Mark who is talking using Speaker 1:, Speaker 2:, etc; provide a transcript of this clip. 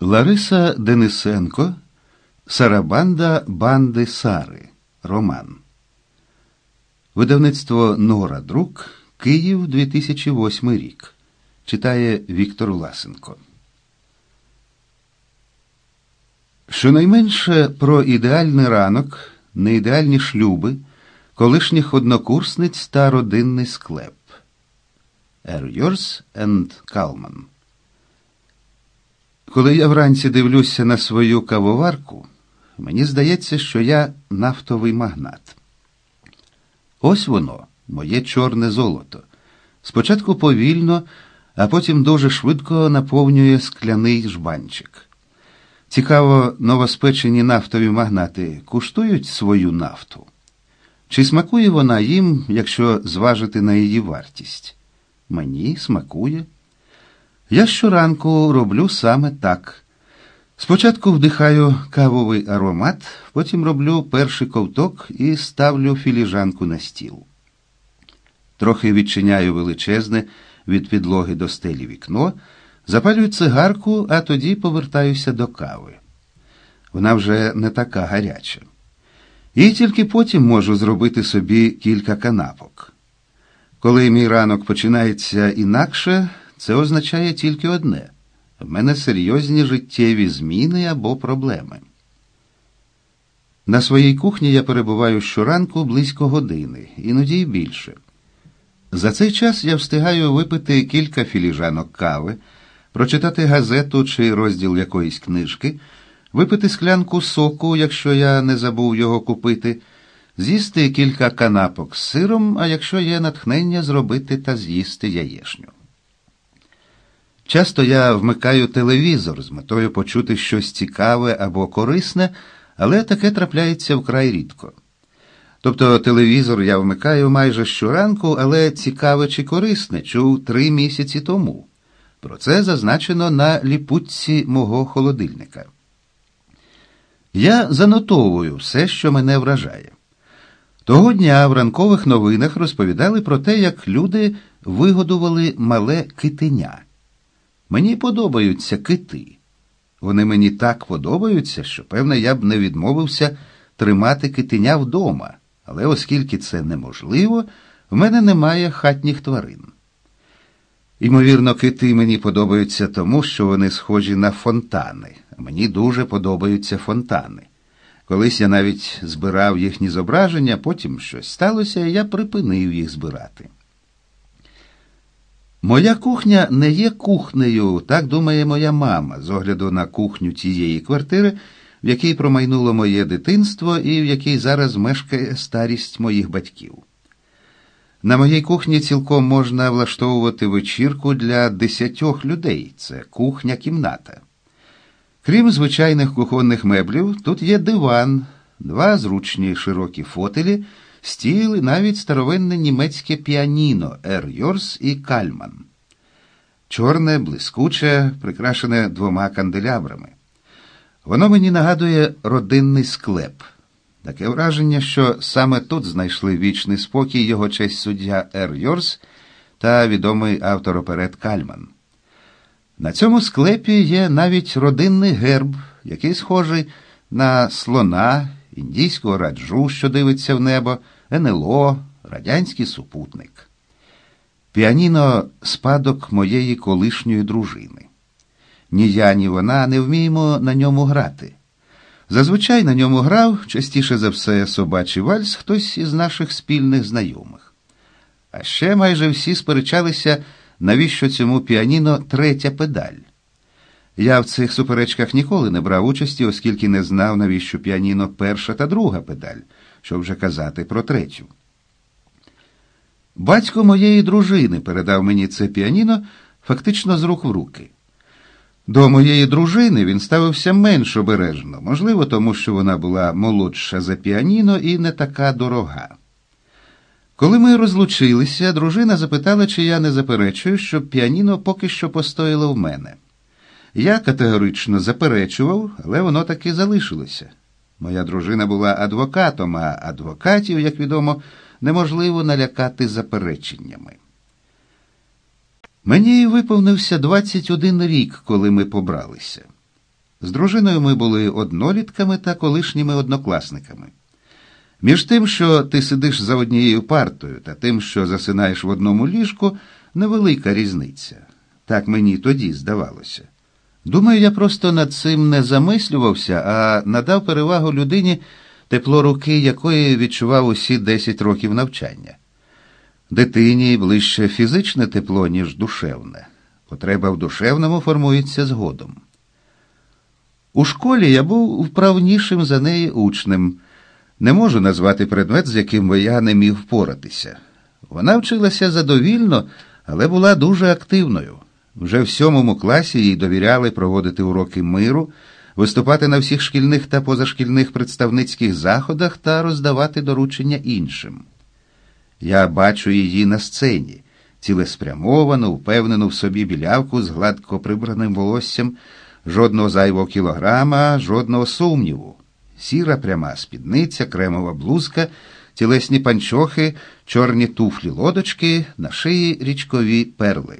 Speaker 1: Лариса Денисенко Сарабанда Банди Сари. Роман. Видавництво Нора Друк. Київ 2008 рік. Читає Віктор Ласенко. Щонайменше про ідеальний ранок, неідеальні шлюби, колишніх однокурсниць та родинний склеп. Yours and Kalman. Коли я вранці дивлюся на свою кавоварку, мені здається, що я нафтовий магнат. Ось воно, моє чорне золото. Спочатку повільно, а потім дуже швидко наповнює скляний жбанчик. Цікаво, новоспечені нафтові магнати куштують свою нафту? Чи смакує вона їм, якщо зважити на її вартість? Мені смакує. Я щоранку роблю саме так. Спочатку вдихаю кавовий аромат, потім роблю перший ковток і ставлю філіжанку на стіл. Трохи відчиняю величезне від підлоги до стелі вікно, запалюю цигарку, а тоді повертаюся до кави. Вона вже не така гаряча. І тільки потім можу зробити собі кілька канапок. Коли мій ранок починається інакше, це означає тільки одне в мене серйозні життєві зміни або проблеми. На своїй кухні я перебуваю щоранку близько години, іноді й більше. За цей час я встигаю випити кілька філіжанок кави, прочитати газету чи розділ якоїсь книжки, випити склянку соку, якщо я не забув його купити, з'їсти кілька канапок з сиром, а якщо є натхнення, зробити та з'їсти яєшню. Часто я вмикаю телевізор з метою почути щось цікаве або корисне, але таке трапляється вкрай рідко. Тобто телевізор я вмикаю майже щоранку, але цікаве чи корисне чув три місяці тому. Про це зазначено на ліпутці мого холодильника. Я занотовую все, що мене вражає. Того дня в ранкових новинах розповідали про те, як люди вигодували мале китеня. Мені подобаються кити. Вони мені так подобаються, що, певне, я б не відмовився тримати китеня вдома, але оскільки це неможливо, в мене немає хатніх тварин. Ймовірно, кити мені подобаються тому, що вони схожі на фонтани. Мені дуже подобаються фонтани. Колись я навіть збирав їхні зображення, потім щось сталося, і я припинив їх збирати. Моя кухня не є кухнею, так думає моя мама, з огляду на кухню тієї квартири, в якій промайнуло моє дитинство і в якій зараз мешкає старість моїх батьків. На моїй кухні цілком можна влаштовувати вечірку для десятьох людей це кухня-кімната. Крім звичайних кухонних меблів, тут є диван, два зручні широкі фотелі стіл і навіть старовинне німецьке піаніно Ер Йорс і Кальман. Чорне, блискуче, прикрашене двома канделябрами. Воно мені нагадує родинний склеп. Таке враження, що саме тут знайшли вічний спокій його честь суддя Ер Йорс та відомий автор оперет Кальман. На цьому склепі є навіть родинний герб, який схожий на слона, індійського раджу, що дивиться в небо. НЛО, радянський супутник. Піаніно спадок моєї колишньої дружини. Ні я, ні вона не вміємо на ньому грати. Зазвичай на ньому грав, частіше за все, собачий вальс, хтось із наших спільних знайомих. А ще майже всі сперечалися, навіщо цьому піаніно третя педаль. Я в цих суперечках ніколи не брав участі, оскільки не знав, навіщо піаніно перша та друга педаль що вже казати про третю. Батько моєї дружини передав мені це піаніно фактично з рук в руки. До моєї дружини він ставився менш обережно, можливо, тому що вона була молодша за піаніно і не така дорога. Коли ми розлучилися, дружина запитала, чи я не заперечую, щоб піаніно поки що постояло в мене. Я категорично заперечував, але воно таки залишилося. Моя дружина була адвокатом, а адвокатів, як відомо, неможливо налякати запереченнями. Мені виповнився 21 рік, коли ми побралися. З дружиною ми були однолітками та колишніми однокласниками. Між тим, що ти сидиш за однією партою, та тим, що засинаєш в одному ліжку, невелика різниця. Так мені тоді здавалося. Думаю, я просто над цим не замислювався, а надав перевагу людині, тепло руки якої відчував усі 10 років навчання. Дитині ближче фізичне тепло, ніж душевне. Потреба в душевному формується згодом. У школі я був вправнішим за неї учнем. Не можу назвати предмет, з яким би я не міг впоратися. Вона вчилася задовільно, але була дуже активною. Вже в сьомому класі їй довіряли проводити уроки миру, виступати на всіх шкільних та позашкільних представницьких заходах та роздавати доручення іншим. Я бачу її на сцені, цілеспрямовану, впевнену в собі білявку з гладко прибраним волоссям, жодного зайвого кілограма, жодного сумніву. Сіра пряма спідниця, кремова блузка, тілесні панчохи, чорні туфлі лодочки, на шиї річкові перли.